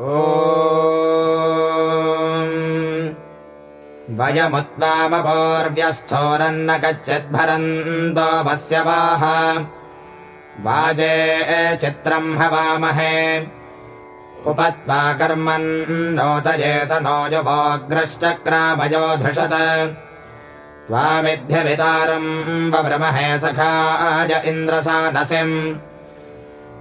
वयमुत्वामपूर्व्यस्थोरन्न कच्चिद्भरन्तो वाह। वाजे चित्रम् हवामहे। उपत्वा कर्मन् नोतये स नो युवोऽग्रश्चक्रामयो धृषत। त्वामिध्यवितारम् वव्रमहे सखाय इन्द्रसानसिम्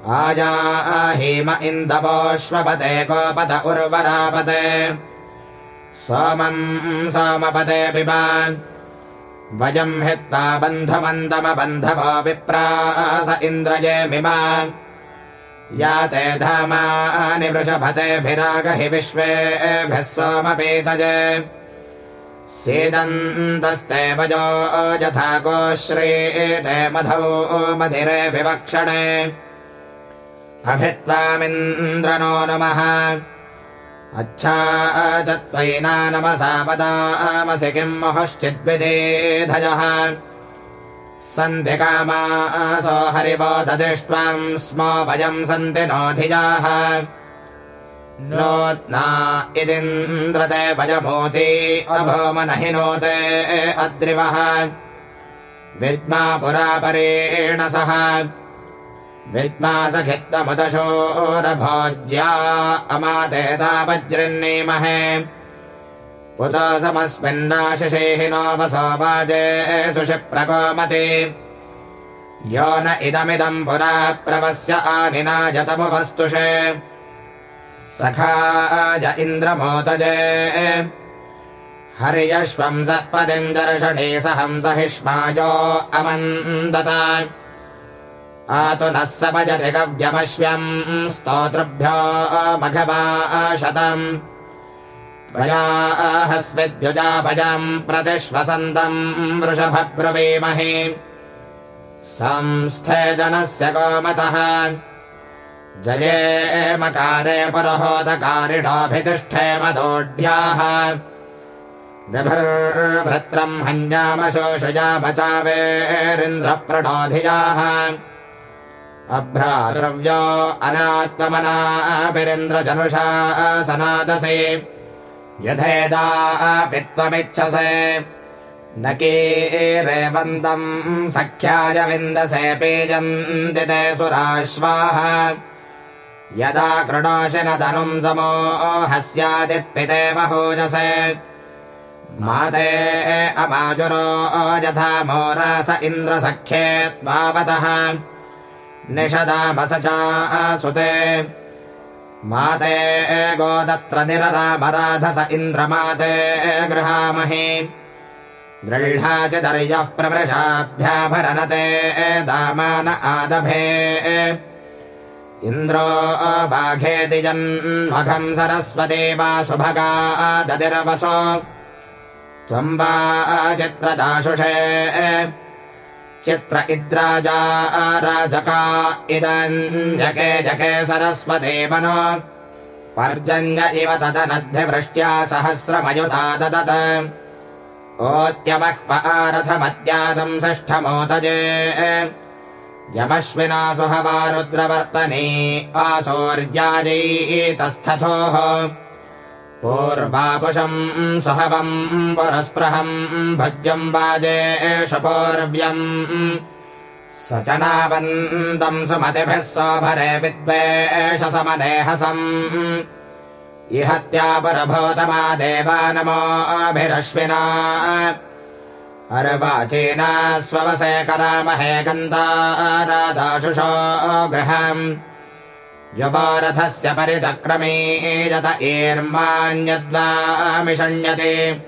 आजाहीम इन्दवोऽश्वपते गोपत उर्वरापते। सोमम् सोमपते पिबान् वयम् हित्वा बन्धमन्दमबन्धवो विप्रास इन्द्रये मिमान् या ते धामानि वृषभतेभिरागहि विश्वेभिः सोमपीतजे। सीदन्तस्ते वजो यथा गोश्रीते मधौ मधिरे विवक्षणे अभित्वामिन्द्रनो नमः। अच्छा च त्वयिना नमसा वदामसि किम् मुहुश्चिद्विदेधयः सन्ति कामासो हरिवो ददिष्ट्वाम् स्मो वयम् सन्ति नोऽधिजाः नोत्ना इदिन्द्रते वयमोति अभोमनहिनोते अद्रिवः। विद्मा पुरा परेण सह विद्मासखित्तमुदशोरभोज्या अमाते तावज्रन्नीमहे उत समस्मिन्नाशिषेः नोपसो वाजे सुषिप्रकोमति। यो न इदमिदम् पुरा प्रवस्य आनिनायतमुपस्तुषे सखाज इन्द्रमोतजे। हर्यश्वम् सत्पदिम् दर्शने सहंसहिष्मायो अमन्दता आतु नः स भजति गव्यमश्व्यम्। स्तोतृभ्यो मघवाशतम् प्रयाहस्विद्युजाभजम् प्रतिश्वसन्तम् वृषभब्रवीमहि संस्थे जनस्य गोमतः। जये मकारे पुरोहोदकारिणोऽभितिष्ठे मदोढ्याः। विभर्भृत्रम् हन्यामशोषुजामचावेरिन्द्रप्रणोधियाः अभ्रातृव्यो अनात्ममनाभिरिन्द्रजनुषा सनादसे यथेदापि त्वमिच्छसे न कीरेवन्तम् सख्याय विन्दसे पीजन्ति ते सुराश्वाः। यदा कृणोषि न धनुम् समोहस्यादित्पिते बहूजसे। माते अमाजुरो यथा मोरास इन्द्रसख्ये त्वावतः निषदामस चासुते माते गोदत्र निररामराधस इन्द्रमाते गृहामहे। गृह्णाचिदर्यः प्रवृषाभ्याभरनते दामान आदभे। इन्द्रो बाघेति जन्मघम् सरस्वती वा सुभगा ददिरवसो त्वम् वा चित्रदाशुषे चित्र इद्राजा राजका इदञ्जके जके सरस्वते मनो। पर्जन्य इव तदनद्धिवृष्ट्या सहस्रमयुता ददत्। ओत्यमह्व आरथमद्यादम् षष्ठमोदजे यमश्विना सुहवा रुद्रवर्तने आसौर्याजैतस्थथोः पूर्वापुषम् सहवम् पुरस्पृहम् भज्यम् वाजे एष पूर्व्यम् स नावन्दम् सुमतिभिः सोभरे विद्वेष समनेहसम्। इहत्यापुरभूतमा देवा नमोभिरश्विना अर्वाचीना स्ववसे करामहे गन्धारादाशुषो गृहम् युवारथस्य परिचक्रमे यत एर्मान्यद्वामिषण्यते।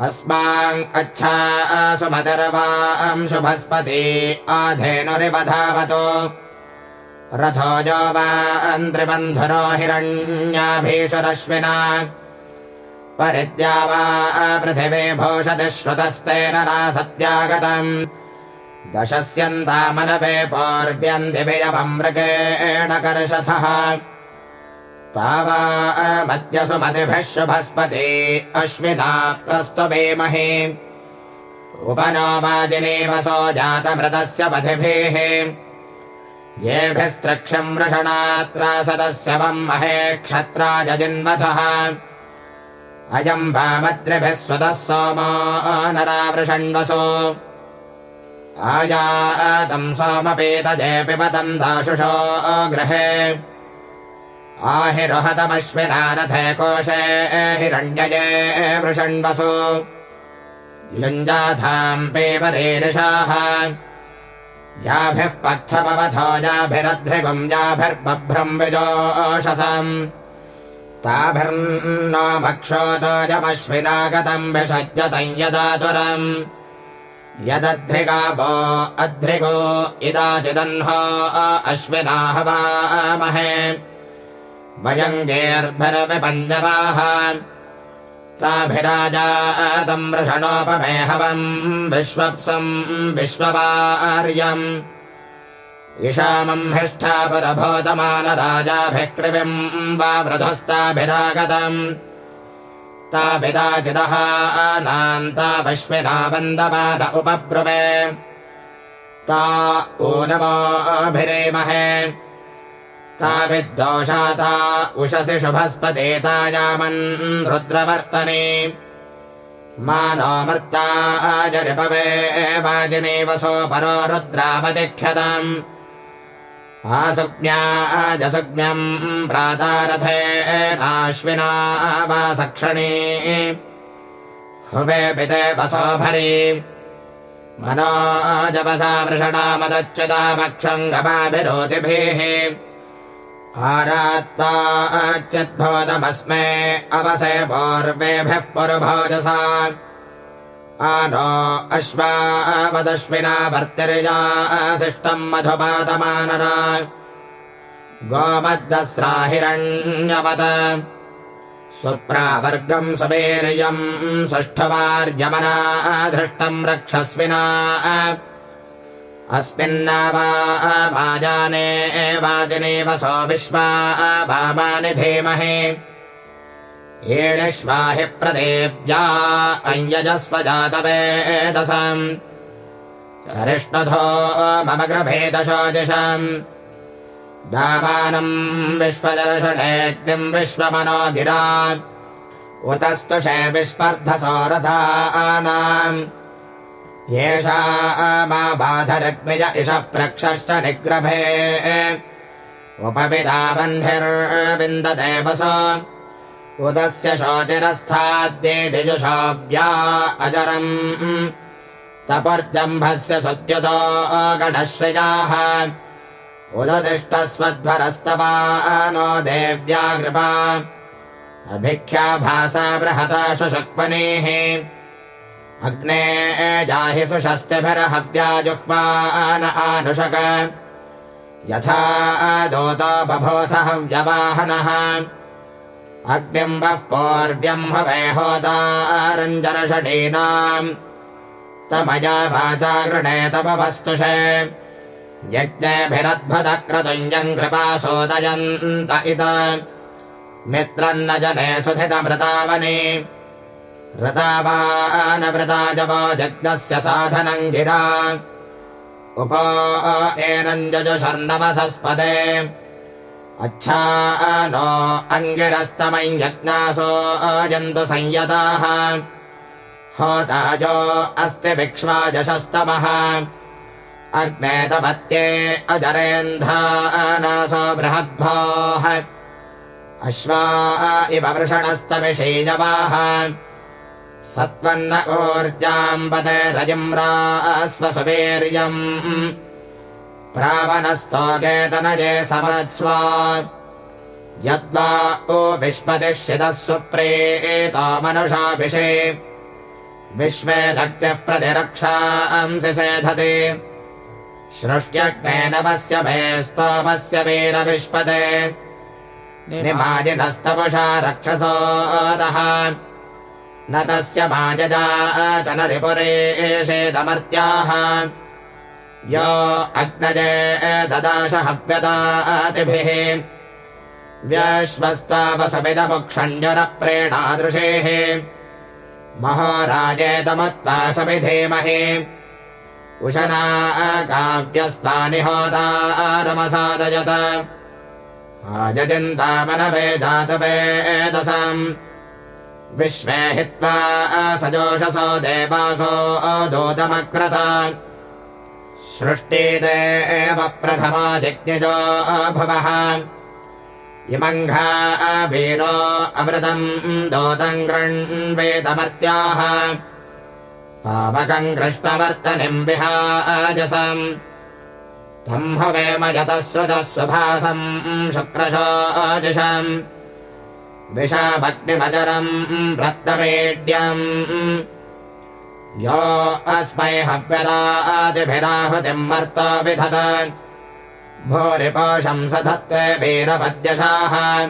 अस्माङ्कच्छा सुमतिर्वाम् शुभस्पति आधेनुरिवधावतो। रथो यो वान्त्रिबन्धुरो हिरण्याभीषुरश्विना। परित्या वा पृथिवी भूषति श्रुतस्तेन नासत्यागतम् दशस्यन्तामनवे पौर्व्यन्दिभियवमृगेण कर्षथः तावामद्यसु मतिभिः शुभस्पति अश्विना प्रस्तुवेमहे उपनो वाजिनीवसो जातमृतस्य पथिभिः। येभिस्त्रक्षम् वृषणात्रासदस्य वम् महे क्षत्राजजिन्वथः। अयम् वामत्रिभिः स्वतः सोमो नरावृषण्वसो आयातम् सोमपीतजे पिबतम् दाशुषो गृहे। आहिरुहतमश्विनारथे कोशे हिरण्यजे वृषण्वसु। युञ्जाथाम् पेवरेरिषाः याभिः पथमवथो याभिरध्रिगुम् याभिर्बभ्रम् विजोषसम्। ताभिर्नोमक्षोदोजमश्विनागतम् विषज्यतम् यदातुरम् यदध्रिगावो अध्रिगो इदाचिदह्नो अश्विना हवामहे वयङ्गेर्भिरविपञ्जवाः ताभिराजातम् वृषणोपमेहवम् विश्वप्सम् विश्ववार्यम्। इषामम् हिष्ठापुरभूतमानराजाभिक्रिविम् वा वृधस्ताभिरागतम् ताभिदाचिदः नाम् तापश्विना वन्दमान उपब्रुवे। ता ऊनमोभिरेमहे ताभिद्दोषाता उषसि शुभस्पदेतायामन् रुद्रवर्तने। मानो मर्ताजरिपवे वाजिनेवसो परो रुद्रावतिख्यतम् आसुज्ञाजसुज्ञम् प्रातारथे नाश्विना वा हुवे पिते वसोभरी मनोजपसा वृषणामदच्युतामक्षम् गमाभिरोतिभिः आरात्ताच्युद्भोदमस्मे अवसे पूर्वेभिः पुरुभोजसा आनो अश्वावदश्विना भर्तिर्याशिष्टम् मधुपातमानरा गोमद्दस्राहिरण्यवत सुप्रावर्गम् सुवीर्यम् सुष्ठुवार्यमना धृष्टम् रक्षस्विना। अस्मिन्नावाजाने वाजनेव सो विश्वा वामानि धीमहि येणिष्वा हि प्रदेव्या अञ्यजस्व जातवेदसम् चरिष्णधो मम गृभेदशोदिशम् दामानम् विश्वदर्शनेऽग्निम् विश्वमनो गिरा उतस्तुषे विस्पर्धसोरथानाम् येषा मा बाधरग्निज इषः प्रक्षश्च निग्रभे। उपविदाबन्धिर्विन्दते वसो उदस्य शोचिरस्थाद्येदिजुषोऽव्या अजरम्। तपर्जम्भस्य सद्युतो गणश्रियाः। उदतिष्ठस्वध्वरस्तवा नो देव्या कृपा। अभिख्याभासा बृहताशु शक्मनेः अग्ने जाहि सुशस्तिभिर्हव्याजुह्वान आनुषक। यथा दोतो बभूथ हव्यवाहनः अग्निम् वः पौर्व्यम् हवे होदारञ्जरषडीनाम् तमया वाचा गृणे तव वस्तुषे यज्ञेभिरद्भुतक्रतुञ्जम् कृपासोदयन्त इत मित्रन्न जने सुधितमृतावने। ऋतावानवृताजवो जज्ञस्य साधनम् गिरा। उप जजुषर्णवसस्पदे अच्छा नो अङ्गिरस्तमम् यज्ञासो जन्तु संयताः। होताजो अस्ति विक्ष्वाजशस्तमः अग्ने तपत्ये अजरेन्धानासो बृहद्भोः। अश्वा इव वृषणस्तविषेजवाः सत्त्वन्न ऊर्जाम् पदे रजिम्रास्वसुवीर्यम् प्रावनस्तोकेतनये समत्स्वा यद्वा ओ सुप्रेतो मनुषाभिषे विश्वे दग्ध्यः प्रतिरक्षांसि सेधति सृष्ट्यग्ने नवस्य मे स्तोमस्य निमाजिनस्तपुषा रक्षसोदः। न तस्य माजजा च न रिपुरेषेदमर्त्याः यो अग्नजे ददाश हव्यतातिभिः व्यश्वस्तावसमिदमुक्षण्यरप्रेणादृशेः महाराजेतमुत्वा समिधीमहि उशना काव्यस्तानि होतारमसादयत आजचिन्तामनवे जातवेदसाम्। विश्वे हित्वा सजोषसो देवासो दोतमक्रत सृष्टिदे एव प्रथमा जिज्ञजो भवः इमङ्घा वीरो अमृतम् दोतम् गृण्वेदमर्त्याः पावकम् कृष्णवर्तनिम् विहाजसम् तम् हवेम यतः श्रुतः सुभासम् शुक्रशोजशम् विषाभग्निमजरम् रक्तमेड्यम् यो अस्मै हव्यदादिभिराहुतिम् मर्तो विधत। भूरिपोषम् स धत्ते वीरपद्यशाः।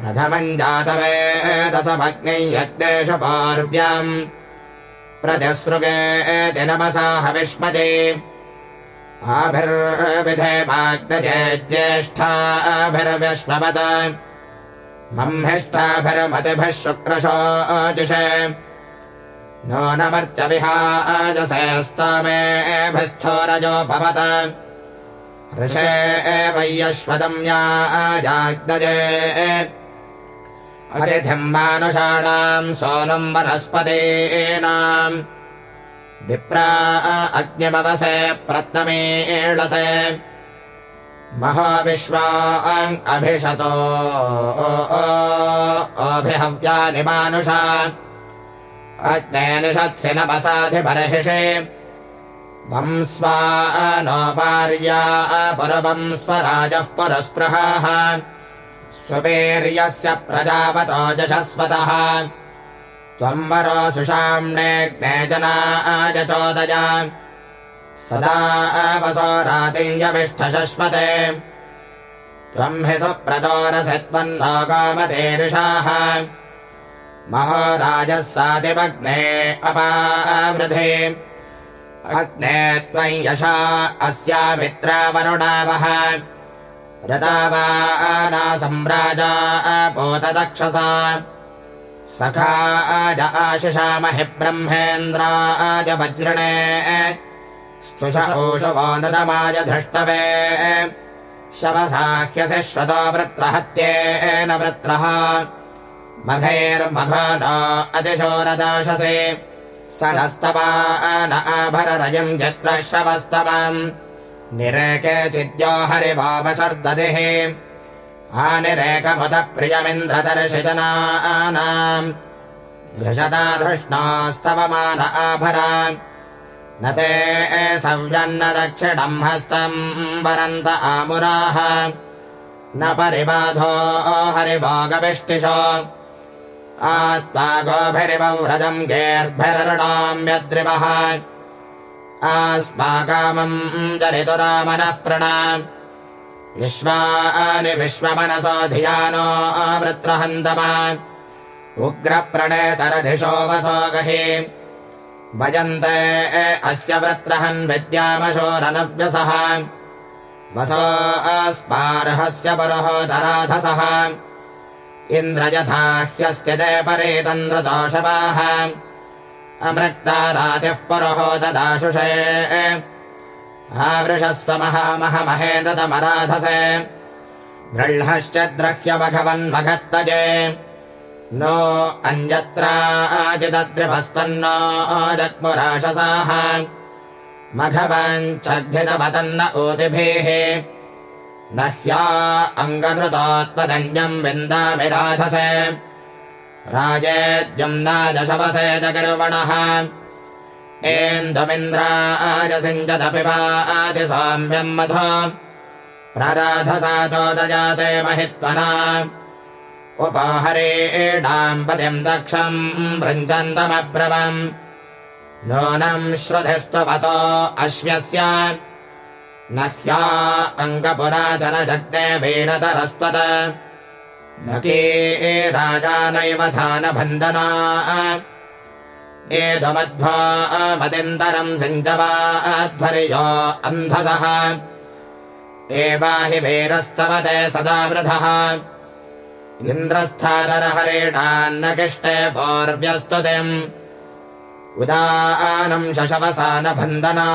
प्रथमम् जातवेदसमग्नि यज्ञेषु पौर्व्यम् नमसा हविष्मति। आभिर्विधेमाग्नजे ज्येष्ठाभिर्विश्ववद। मह्मिष्ठाभिर्मतिभिः शुक्रशोजिषे नो नमर्त्यविहाजसेस्तमेभिस्थोरजोपवत ऋषे वय्यश्वदम्याजाग्नजे हरिथिम् मानुषाणाम् सोनम् वनस्पतीनाम् विप्रा अग्निमवसे प्रत्नमेळते महाविश्वाङ् अभिषतो। अभिहव्यानि मानुषा अग्ने निषत्सि नमसाधिपरहिषे वंस्वा नोपार्या पुरवं स्वराजः पुरस्पृहाः। स्ववीर्यस्य प्रजापतो जशस्वतः। त्वम् वरो सुषाम्नेऽग्ने जनाजचोदय सदा वसो रातिञ्जविष्ठशश्वते त्वम् हि सुप्रदोरसि त्वन्लोकामतेरिषाः महाराजः सातिमग्ने अपावृधे। अग्ने त्वम् यशा अस्यामित्रावरुणावः रतावाना सम्राजा पोतदक्षसा सखा आज आशिषामहि ब्रह्मेन्द्राज वज्रणे। स्पृश ओषवो नृतमाय धृष्टवे। शवसाह्यसि श्रुतो वृत्रहत्येन वृत्रः मघैर्मघो न अतिशोरदाशसे। स नस्तवा न आभररजम् जत्रः शवस्तवम् निरेके चिद्यो हरिवावसर्दधिः आनिरेकमुत प्रियमिन्द्रदर्शिजनानाम् धृषदा धृष्णास्तवमान आभरा न ते सव्यन्न दक्षिणम् हस्तम् वरन्त आमुराः। न परिबाधो हरिभोगविष्टिशो आत्मा गोभिरिवौ रजम् गेर्भिरृणाम्यद्रिवः आस्माकामम् जरितुरामनः प्रणा विश्वानि विश्वमनसो धियानो वृत्रहन्तमा उग्रप्रणेतरधिशो वसो गहि। भजन्ते अस्य वृत्रहन् विद्यामशोरनव्यसः। वसो अस्मार्हस्य पुरोहोदराधसः यथा ह्यस्तिते परे तन्नृतोषवाः अमृक्ता रातिः पुरोहोददाशुषे आवृषस्व महामहमहेन्द्रतमराधसे गृह्णश्च द्रह्यमघवन्मघत्तजे। नो अन्यत्राचिदद्रिभस्पन्नो जग्मुराशसाः। मघवञ्चग्धितवतन्न ऊतिभिः न ह्या अङ्गनृतोत्पदन्यम् विन्दामि राधसे। जगिर्वणः वा आदिसाम्यम् मधो। प्रराधसा चोदजाते महित्वना। उपाहरेणाम् पतिम् दक्षम् वृञ्जन्तमब्रवम् नूनम् श्रुधिस्त्वतो अश्वस्य न ह्या अङ्गपुराचनजग्ने वीरतरस्त्वत न के राजानैव धानबन्धना एतमध्वा मदिन्दरम् सिञ्चवाध्वर्यो अन्धसः। एवाहि वीरस्तव ते सदा वृधः। इन्द्रस्थानरहरेणान्न किष्टे पौर्व्यस्तुतिम्। उदानम् शशवसानभन्दना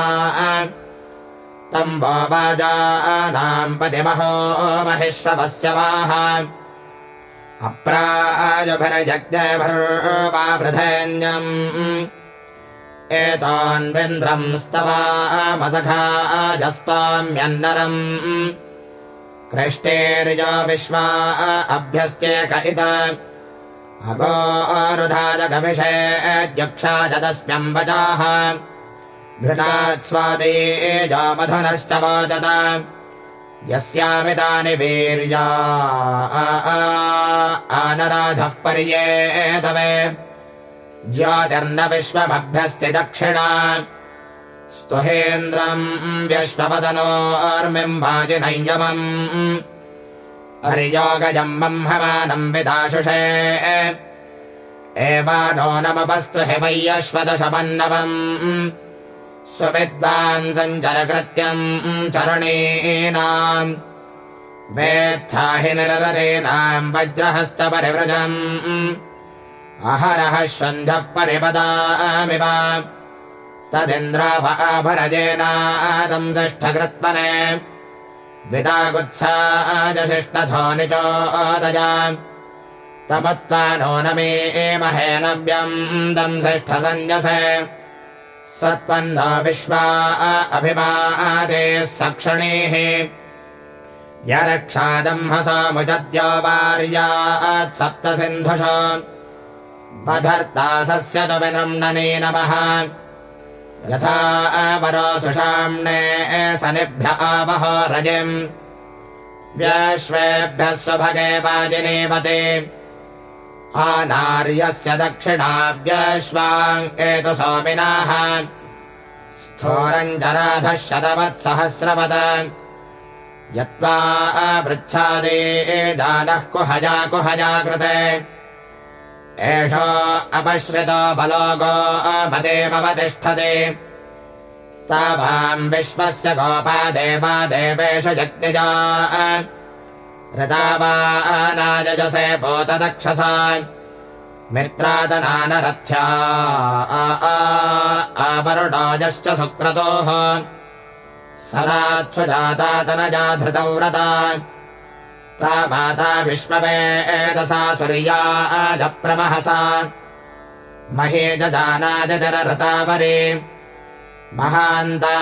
तम् वो वाजानाम् पतिमहो महिश्रवस्य वाः अप्राजभरजज्ञभर्वावृधेन्यम् एतान्विन्द्रम् स्तवामसखाजस्ताम्यन्नरम्। कृष्टेर्यो विश्वा अभ्यस्त्येक इद। अगोरुधाजगविषेद्यक्षाजदस्म्यम् वचाः घृतात् स्वादेजामधुनश्च वोचत। यस्यामितानि वीर्या आनराधः पर्येतवे ज्योतिर्न विश्वमभ्यस्ति दक्षिणा स्तुहेन्द्रम् व्यश्वपदनोर्मिम् वाजिनयमम् हरियोगजम् बह्ममानम् विदाशुषे। एवानो नमपस्तु हि वय्यश्वदशमन्नवम् सुविद्वान् सञ्चरकृत्यम् चरणीनाम् वेत्था हि निररेणाम् वज्रहस्तपरिव्रजम् अहरः सन्ध्यः परिपदामिव तदिन्द्राभरजेनादम् षष्ठकृत्मने द्वितागुत्साजशिष्णथो निचोदया तमुत्वा नो न मे महेनव्यम् दम् षष्ठसन्न्यसे सत्पन्न विश्वा अभिमादे सक्षणीः। यरक्षादम्हसामुचद्यो वार्यात् सप्तसिन्धुष। बधर्तासस्य तु विनृम्णने नमः यथा वरो सुषाम्णे सनिभ्य आवह रजिम्। व्यश्वेभ्यः स्वभगे वाजिनीवते आनार्यस्य दक्षिणाव्यश्वाङ्केतु सोमिनाः स्थोरञ्जराधः शतवत्सहस्रवद यत्त्वा पृच्छादे जानः कुहजा कुहजा कृते एषो अपश्रितो बलोगो मदेवतिष्ठते तावाम् विश्वस्य गोपा देवा देवेषु जग्निजा ऋतावानायजसे पोतदक्षसा मित्रादनानरथ्या। आवरुणाजश्च सुक्रतोः। सदात्सुजातातनजा धृतौ व्रता ता माता विश्ववेदसा सूर्याजप्रमहसा महे जजानादिररतावरे महान्ता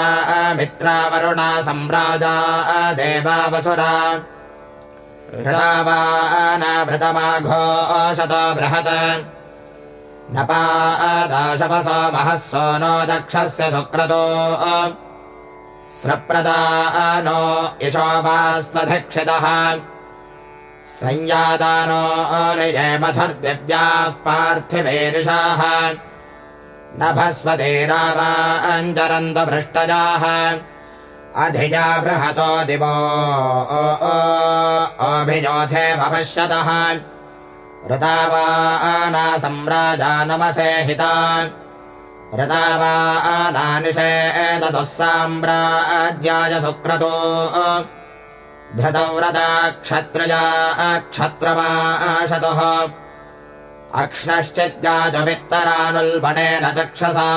मित्रावरुणा सम्राजा देवावसुरा ृतमाघोषतो बृहत्। नपादाशपसो महः सोनो दक्षस्य सुक्रतो। स्रप्रदा नो यशोपास्त्वधिक्षितः संयादानो निजयमथर्दिव्याः पार्थिवेरिषाः नभस्वतीरावाञ्चरन्तभृष्टजाः अधिजा बृहतो दिवो। अभिजोथे भविष्यतः ऋतावाना सम्राजा नमसे हिता ऋतावानानिषेदतुः साम्राज्याय सुक्रतो। धृतौ रदा क्षत्रजा क्षत्रमाशतुः। अक्ष्णश्चिद्गाजवित्तरानुल्बणेन चक्षसा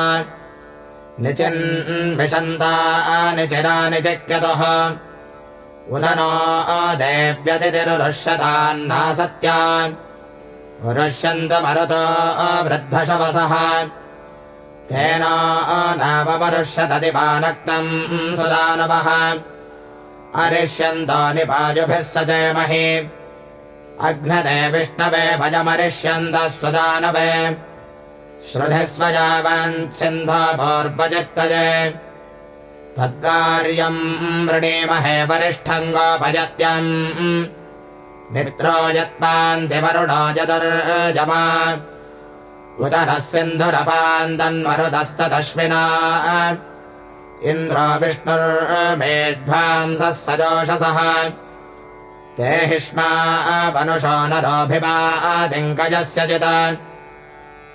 निचिन्विशन्ता निचिरानि चिक्यतः उदनो देव्यतिरुष्यतान्नासत्या रुष्यन्तमरुतो वृद्धशवसः तेन नावमरुष्यतदिपानक्तम् सुदानवः अरिष्यन्तो निपाजुभिः सचेमहि अघ्नदे विष्णवे भजमरिष्यन्तः सुदानवे श्रुधिस्वजावन्सिन्धोर्वचित्तजे तद्कार्यम् वृणीमहे वरिष्ठम् गोपयत्यम् मित्रो यत्पान्तिवरुणो यदुर्जमा उदरः सिन्धुरपान्दन्मरुदस्तदश्विना इन्द्रो विष्णुर्मेध्वांसः सजोषसः। ते हिष्मा वनुषो नरोऽभिमादिङ्कजस्य चित्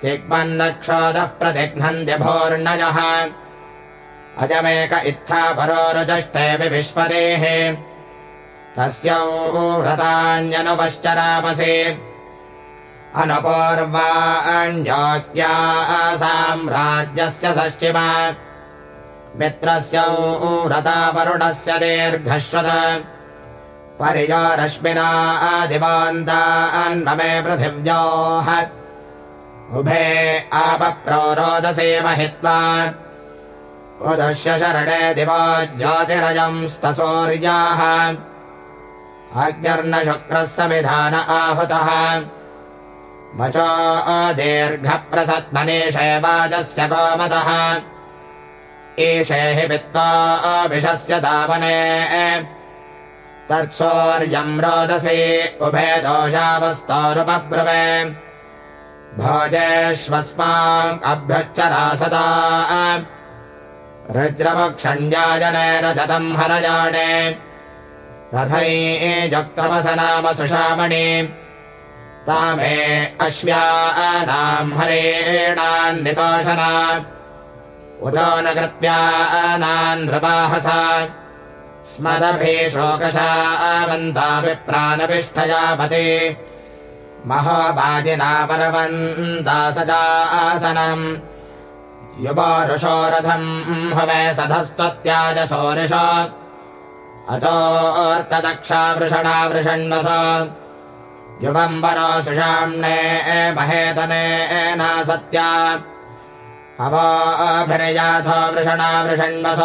तिग्मन्नक्षोदः प्रतिघ्नन्त्यभोर्णयः अजमेक इत्था परोरुचष्टेऽपि विश्वदेः तस्यौ व्रतान्यनुपश्चरामसि अनुपूर्वाण्योक्या साम्राज्यस्य षष्टिमा मित्रस्य व्रतावरुणस्य दीर्घश्वत परियो रश्मिना आदिवान्तान्ममे पृथिव्योः। उभे आपप्रोरोदसे महित्वा। उदस्य शरणे दिवो ज्योतिरजंस्तसूर्याः। अग्निर्न शुक्रः समिधान आहूतः। वचो दीर्घप्रसत्मनीषे वाजस्य गोमतः। ईशे हि वित्त्वा विषस्य दावने। तत्सौर्यम् रोदसी उभे दोषावस्तोरुपब्रवे भोजेष्वस्माम् अभ्यच्चरा सदा। रुद्रवक्षण्याजने रजतम् हरजाडे रथैजुक्तमसनाम सुषामणि। तामे उदो न कृत्यानान् नृपाहसा। स्मदभिशोकशावन्ता विप्राणपिष्ठयापति महोबाजिना परवन्ता सचासनम् युवरुषो रथम् हवे सधस्त्वत्याजसोरिष अतोऽर्तदक्षा वृषणा युवम्बरो सुषाम्णे महेतने नासत्या। अवोभिर्याथो वृषणा वृषण्वस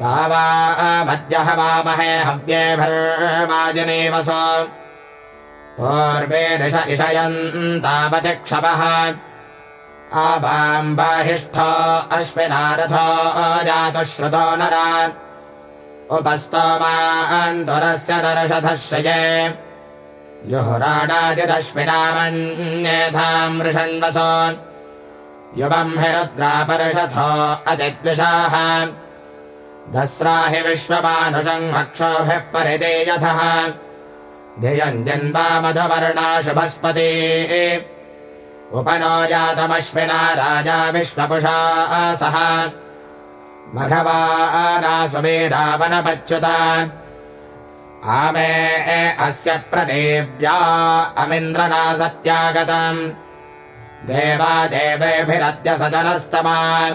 तावा मद्य हवामहे हव्येभिर्वाजिनीवस पूर्वे ऋष इषयन्तावतिक्षपः। आवाम् बाहिष्ठो अश्विनारथो जातुश्रुतो नरा। उपस्तोमान्तुरस्य दर्शधश्रये। जुहुराडाजिदश्विनामन्येथाम् वृषण्वसो युवम् हि रुद्रापरिषथो अतिद्विषाः दस्रा हि विश्वमानुषम् रक्षोभिः परितेजथः धियम् शुभस्पति उपनो जातमश्विना राजा विश्वपुषा सह। मघवानासुवीरावनपच्युता आमे अस्य प्रदेव्या अमिन्द्रना सत्यागतम् देवा देवेभिरद्य सजनस्तमा।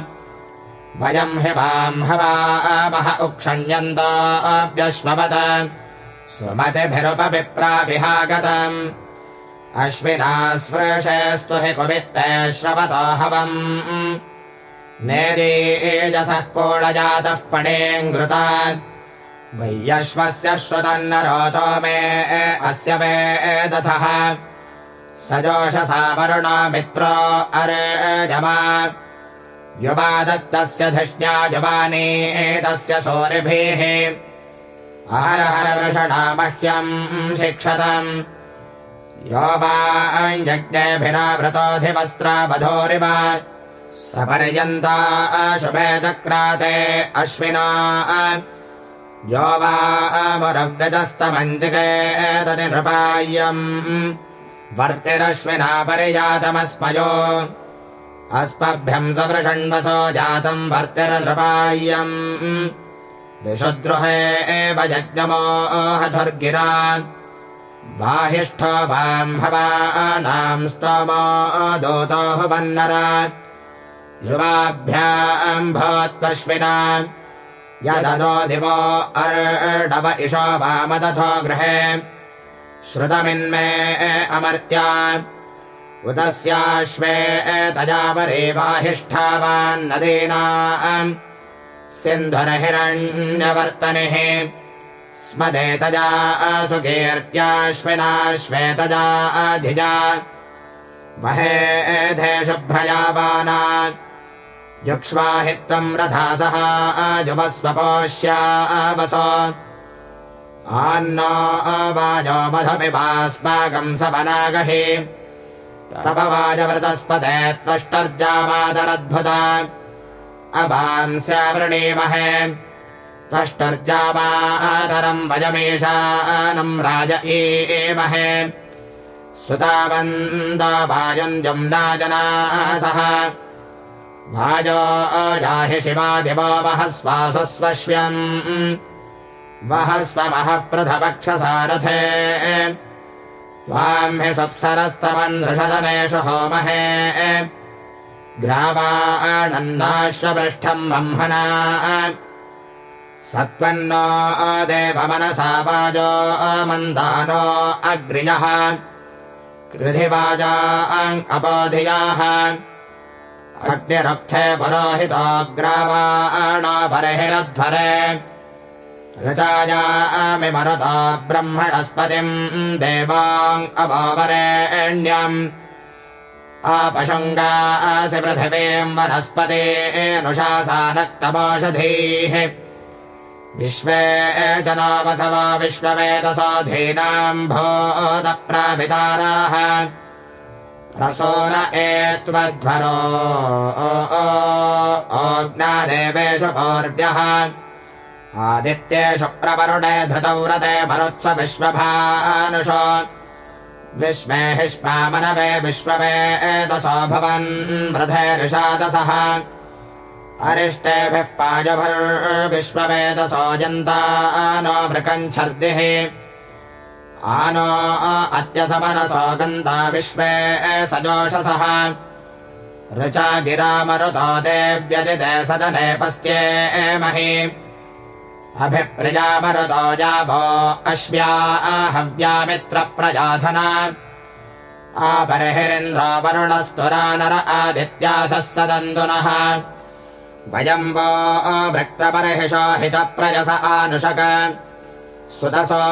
वयम् हि वाम् हवामह उक्षण्यन्ताभ्यश्ववत सुमतिभिरुपविप्राभिहागतम् अश्विना स्पृशस्तु हि कुवित्ते श्रवतो हवम्। नेरीजसः कोडजातः पणेऽङ्घृता वैयश्वस्य श्रुतन्नरोतो मे अस्य वेदथः सजोषसा वरुणा मित्रो अरेजमा। युवा दत्तस्य युवानी एतस्य सौरिभिः हर हर वृषणा मह्यम् शिक्षतम्। यो वा यज्ञेभिरावृतोऽधिवस्त्रावधोरिव सपर्यन्ता शुभे चक्राते अश्विना। यो वा मुरव्यजस्तमञ्जिके तदि नृपाय्यम् वर्तिरश्विना परिजातमस्मयो। अस्मभ्यम् सवृषण्वसो जातम् वर्तिरनृपाय्यम् विशुद्रुहे एव यज्ञमोहधुर्गिरा बाहिष्ठो वाम् हवानाम् स्तमो दोतोः वन्नर युवाभ्याम् भवत्वश्विना यदनो दिवो अर्डव इषो वामदथो गृहे। श्रुतमिन्मे अमर्त्या। उदस्याश्वे तजावरे वाहिष्ठावान्नदीनाम् सिन्धुरहिरण्यवर्तनिः। स्मदेतजा सुकीर्त्याश्विनाश्वेतजा अधिजा। वहेधे शुभ्रयावाना युक्ष्वाहि त्वम् रथासः जुवस्वपोष्यावसो आन्नो वाजो मधपिवास्माकम् सपनागहि। तव वाजवृतस्पते त्वष्टर्जामादरद्भुता अभांस्यावृणीमहे। त्वष्टर्जामादरम् वजमेशानम् राज एमहे। सुतावन्दा वायुञ्जम् नाजनासः वाजो शिवादिवो वहस्वासस्वश्व्यम्। वहस्व महः पृथवक्षसारथे। त्वाम् हि सप्सरस्तमन्नृषदनेषु होमहे ग्रावाणन्नाश्वपृष्ठम् ब्रह्मणा। सत्त्वन्नो देवमनसा वाजो मन्दानो अग्रियः। कृधिवाजा अपोधियाः। अग्निरक्षे पुरोहितोऽग्रावाणो बर्हिरध्वरे ऋचायामि मरुता ब्रह्मणस्पतिम् देवाम् अपोवरेण्यम् आपशङ्गासि पृथिवीम् वनस्पतेऽनुशासानक्तमोषधीः विश्वे च नावसवा विश्ववेदसाधीनाम् भोदप्राभिताराः रसो न एत्वध्वरो ओज्ञादेवेषु पौर्व्यः आदित्येषु प्रवरुणे धृतौ रते मरुत्स विश्वभानुषो विश्वे हिष्मामनवे विश्ववेदसो भवन् वृधे ऋषादसः अरिष्टेभिः पाजभर्विश्ववेदसो जन्ता नो भृकञ्छर्दिः आनो अत्यसमनसो गन्ता विश्वे सजोषसः। ऋचा गिरामरुतो देव्यदिते सदने पस्त्ये महि अभिप्रियामरुतो जाभो अश्व्या हव्यामित्रप्रजाधना आपरिहिरिन्द्रो वरुणस्तुरा नर आदित्यासः सदन्दुनः। वयम्बो भृक्तपरिहिषोहितप्रजस आनुषक। सुतसो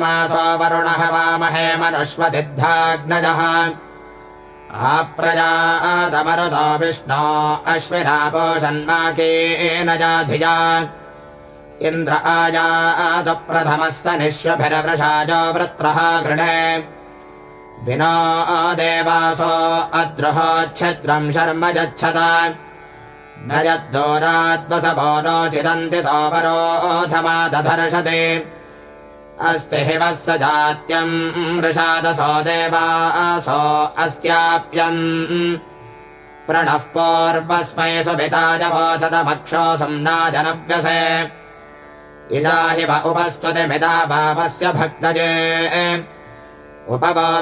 मासो वरुणः वामहे मनुष्वदिद्धाग्नजः। आप्रजातमरुतो विष्णो अश्विनापोषन्माकेन जाधिया इन्द्र आजातप्रथमः स निःश्वभिरवृषाजो वृत्रः गृणे। विनो देवासो अद्रुहोच्छिद्रम् शर्म यच्छत। न यद्दोराद्वसभो नोचिदन्ति तोपरोधमादधर्षते अस्ति हि वः स जात्यम् वृषादसो देवासो अस्त्याप्यम् प्रणः पूर्वस्मै सुभिताय वोचतमक्षो संनाजनव्यसे इदा हि व उपस्तुतिमिदा भावस्य भक्तजे।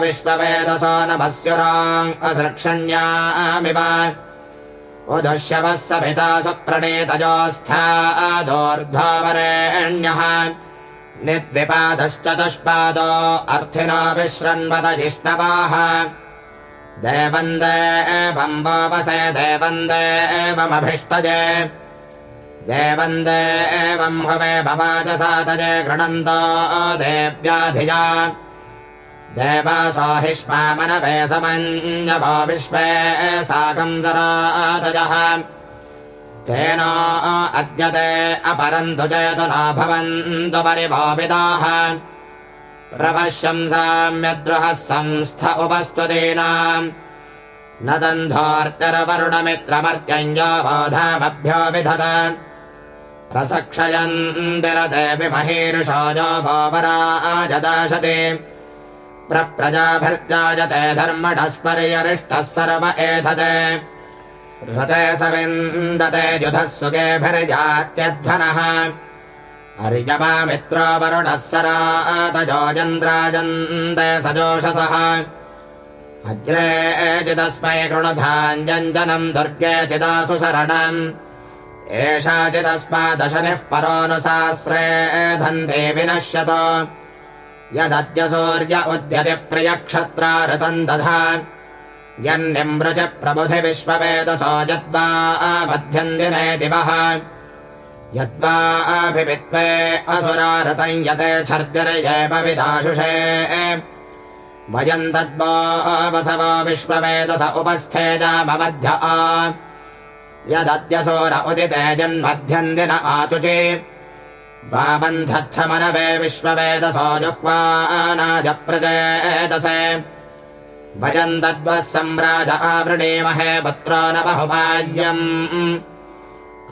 विश्ववेदसो नमस्युराम् असृक्षण्यामिव। उदुष्यवः सुप्रणीतजोऽस्थादोर्ध्वरेण्यः निद्विपादश्चतुष्पादो अर्थिनो विश्रन्वद जिष्णवाः। देवन्दे एवम् वावसे देवन्दे एवमभिष्टजे देवन्दे एवम् हुवे भवाजसा तजे गृणन्तो देव्याधिया देवासो हिष्मामनवे समञ्जभो विश्वे साकम् सरातजः तेन अद्य ते अपरन्तु चेतु न भवन्तु परिभोविदाः प्रपश्यंसाम्यद्रुहः संस्थ उपस्तुतीनाम् न दन्धोर्तिरवरुणमित्रमर्त्यञ्जो बोधामभ्यो विधत प्रसक्षयन्तिरदेवि महीरुषोजो भोवराजदाशति प्रप्रजाभिर्जायते धर्मणस्पर्यरिष्टः सर्व एधते रते सविन्दते जुधः सुगेभिर्जात्यध्वनः। अर्यमामित्रो वरुणः सरातजोजन्द्राजन्ते सजोषसः। अग्रे चिदस्मै कृणुधाञ्जनम् दुर्गे चिदासु शरणम् एषा चिदस्मादशनिः परोऽनुसास्रे धन्ते विनश्यतो। यदद्य सूर्य उद्यति प्रियक्षत्रा ऋतम् दधा। यन्निमृच प्रबुधि विश्ववेदसो यद्वा मध्यन्दिने दिवः। यद्वा अभिवित्वे असुरा ऋतम् यते छर्दिर्येव विदाशुषे वयम् तद्वो वसवो विश्ववेदस उपस्थेजाममध्य आ यदद्यसोर उदिते जन्मध्यन्दिन आतुचे वाबन्धत्थमनवे विश्ववेदसो जुह्वानाजप्रचेतसे भजन् तद्वः सम्राज आवृणीमहे पुत्रो न बहुभाग्यम्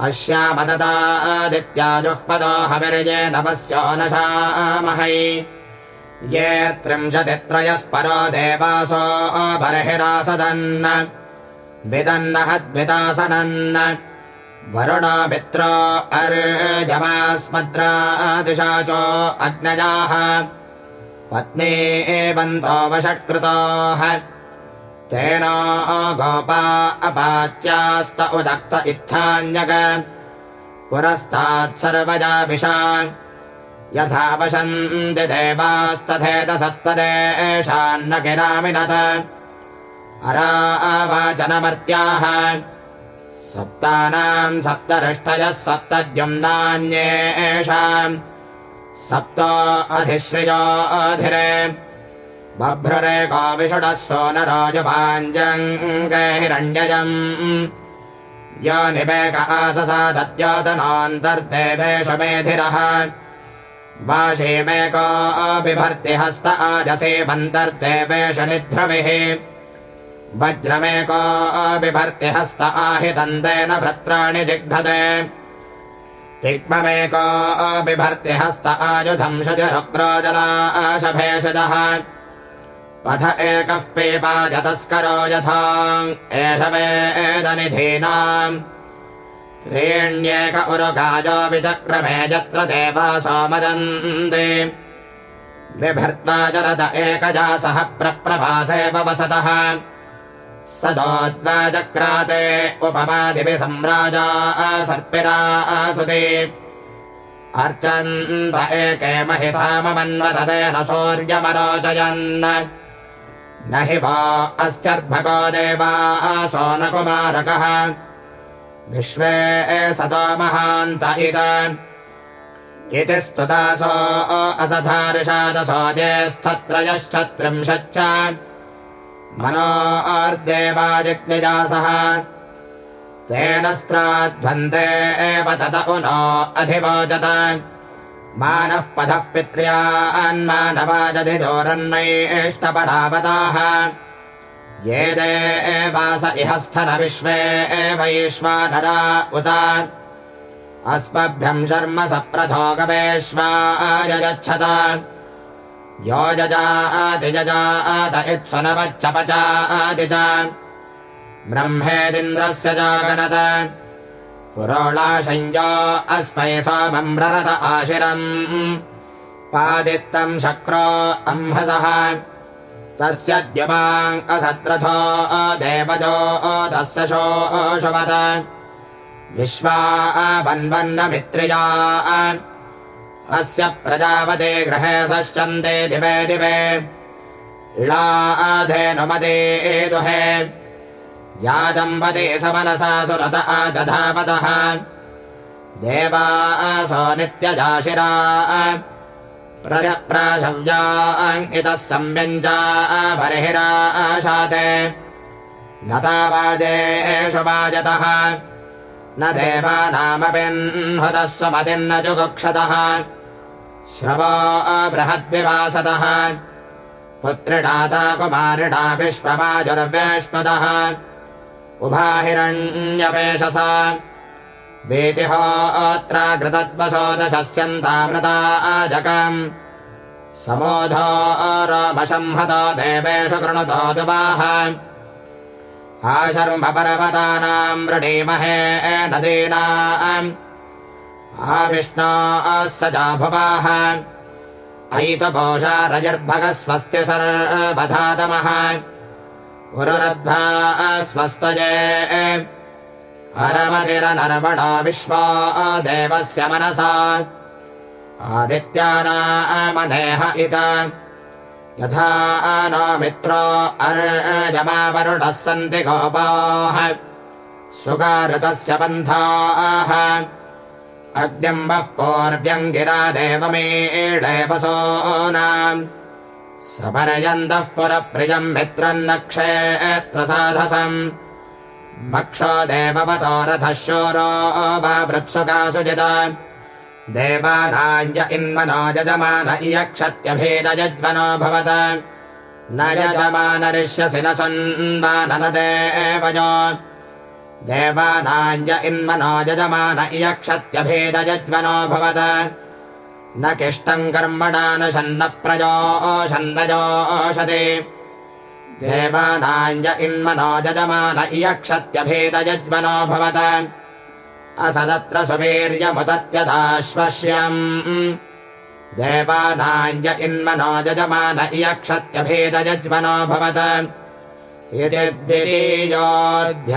अश्यामददादित्या जुह्पदो हविर्ये नवस्यो न शामहै। ये त्रिंशतित्रयस्परो देवासो बर्हिरासदन् विदन्नहद्विदासनन् वरुणो मित्रो अर्जमास्मद्रादिशाचो अग्नजाः। पत्नी एवन्तो वषट्कृतोः। तेन गोपा अपाच्यास्त उदक्त इत्थान्यग। पुरस्तात् सर्वजाभिषा यथा वशन्ति देवास्तथेत सत्तदेशान्न किरामिनत अरावाचनमर्त्याः सप्तानाम् सप्तरिष्टयः सप्तद्युम्नान्येषाम् सप्तो अधिश्रियोऽधिरे बभ्रुरेको विषुडः सोनराजभाञ्जङ्गहिरण्यजम् यो निवेक आससादद्योतनान्तर्देवेषु मेधिरः। वाशीमेको बिभर्ति हस्त निध्रविः वज्रमेको बिभर्ति हस्त आहितन्तेन भ्रत्राणि तिग्ममेको बिभर्ति हस्त आयुधं शुचिरुग्रोजलाशभेषजः पथ एकः पीपाजतस्करो यथा। एष वेदनिधीनाम् त्रीण्येक उरुगाजो विचक्रमे यत्र देवासो मदन्ति बिभर्त्वा जरद एकजासः प्रप्रभासेव वसतः सदोद्वाचक्राते उपमादिभिः सम्राजा सर्पिरा सुते। अर्चन्त एके महि साममन्वतदेन सूर्यमरोचयन्। न हि वो अस्त्यर्भको देवासो न कुमारकः विश्वे सतो महान्त इति स्तुतासो असधार्षादसो ज्येष्ठत्रयश्चत्रिंशच्च। मनो अर्देवाजिज्ञजासः तेन स्त्राध्वन्ते एव तत उनो अधिवोचत मानः पथः पित्र्यान्मानवाजधिदोरन्नैष्टपरावताः ये देवास इह स्थन विश्वे एवैश्वानरा उत। अस्मभ्यम् शर्म सप्रथो गवेश्वायच्छत यो जजात इत्स्वनवच्चपचाति च। ब्रह्मेदिन्द्रस्य जागनत। पुरोणाशञ्जो अस्मै सोमम् ररत आशिरम्। पादित्तम् शक्रो अम्भसः तस्य द्यमाङ् असत्रथो देवजो तस्य शोषवत विश्वा वन्वन्न मित्रिया अस्य प्रजापते ग्रहे सश्चन्दे दिवे दिवे। इळाधेनुमदे दुहे यादम्बदे समनसा सुरत आजधापतः। देवासो नित्यजाशिरा। प्रजप्राशव्या इतः संव्यञ्जा बर्हिराशाते न तावाजेषु वाजतः न देवानामपिन्हुतः स्वमतिर्न जुगुक्षतः। श्रवो बृहद्विवासतः। पुत्रिडाता कुमारिणा विश्वमाजुर्वेष्णुतः। उभाहिरण्यपेशसा वीतिहोऽत्राकृतद्वशो दशस्यन्तामृता आजकम् समोधो रोमशंहतो देवेषु कृणुतो दुवाह आशर्मपर्वतानाम् वृणीमहे नदीनाम्। आविष्णो स जाभुवाः। ऐतपोषा रजर्भगः स्वस्ति सर्वधातमः। उरुरद्भा स्वस्तजे हरमतिरनर्वणो विश्वा देवस्य मनसा। आदित्यानामनेह इत यथा नो मित्रो अर्जमावरुणः सन्ति गोपाः। सुगारुतस्य पन्थाः अग्न्यम्बः पूर्व्यम् गिरा देवमेडेवसोनाम् सपर्यन्तः पुरप्रियम् मित्रन्नक्षेत्रसाधसम् मक्षो देववतो रथः शोरो वा वृत्सुकासुजित देवानाञ्ज इन्मनो यजमान इयक्षत्यभेदयज्वनो भवत। न यजमानरिष्यसि न सन्वाननदेवयो देवानाञ्ज इन्मनो यजमान इयक्षत्यभेदयज्वनो भवत। न किष्टम् कर्मणा न शन्न प्रजोषन्नजोषति देवानाञ्ज इन्मनो यजमान इयक्षत्यभेदयज्वनो भवत असदत्र सुवीर्यमुदत्यदाश्वश्यम् देवानाञ्ज इन्मनो यजमान इयक्षत्यभेदयज्मनो भवत। इति द्वितीयोऽध्यायः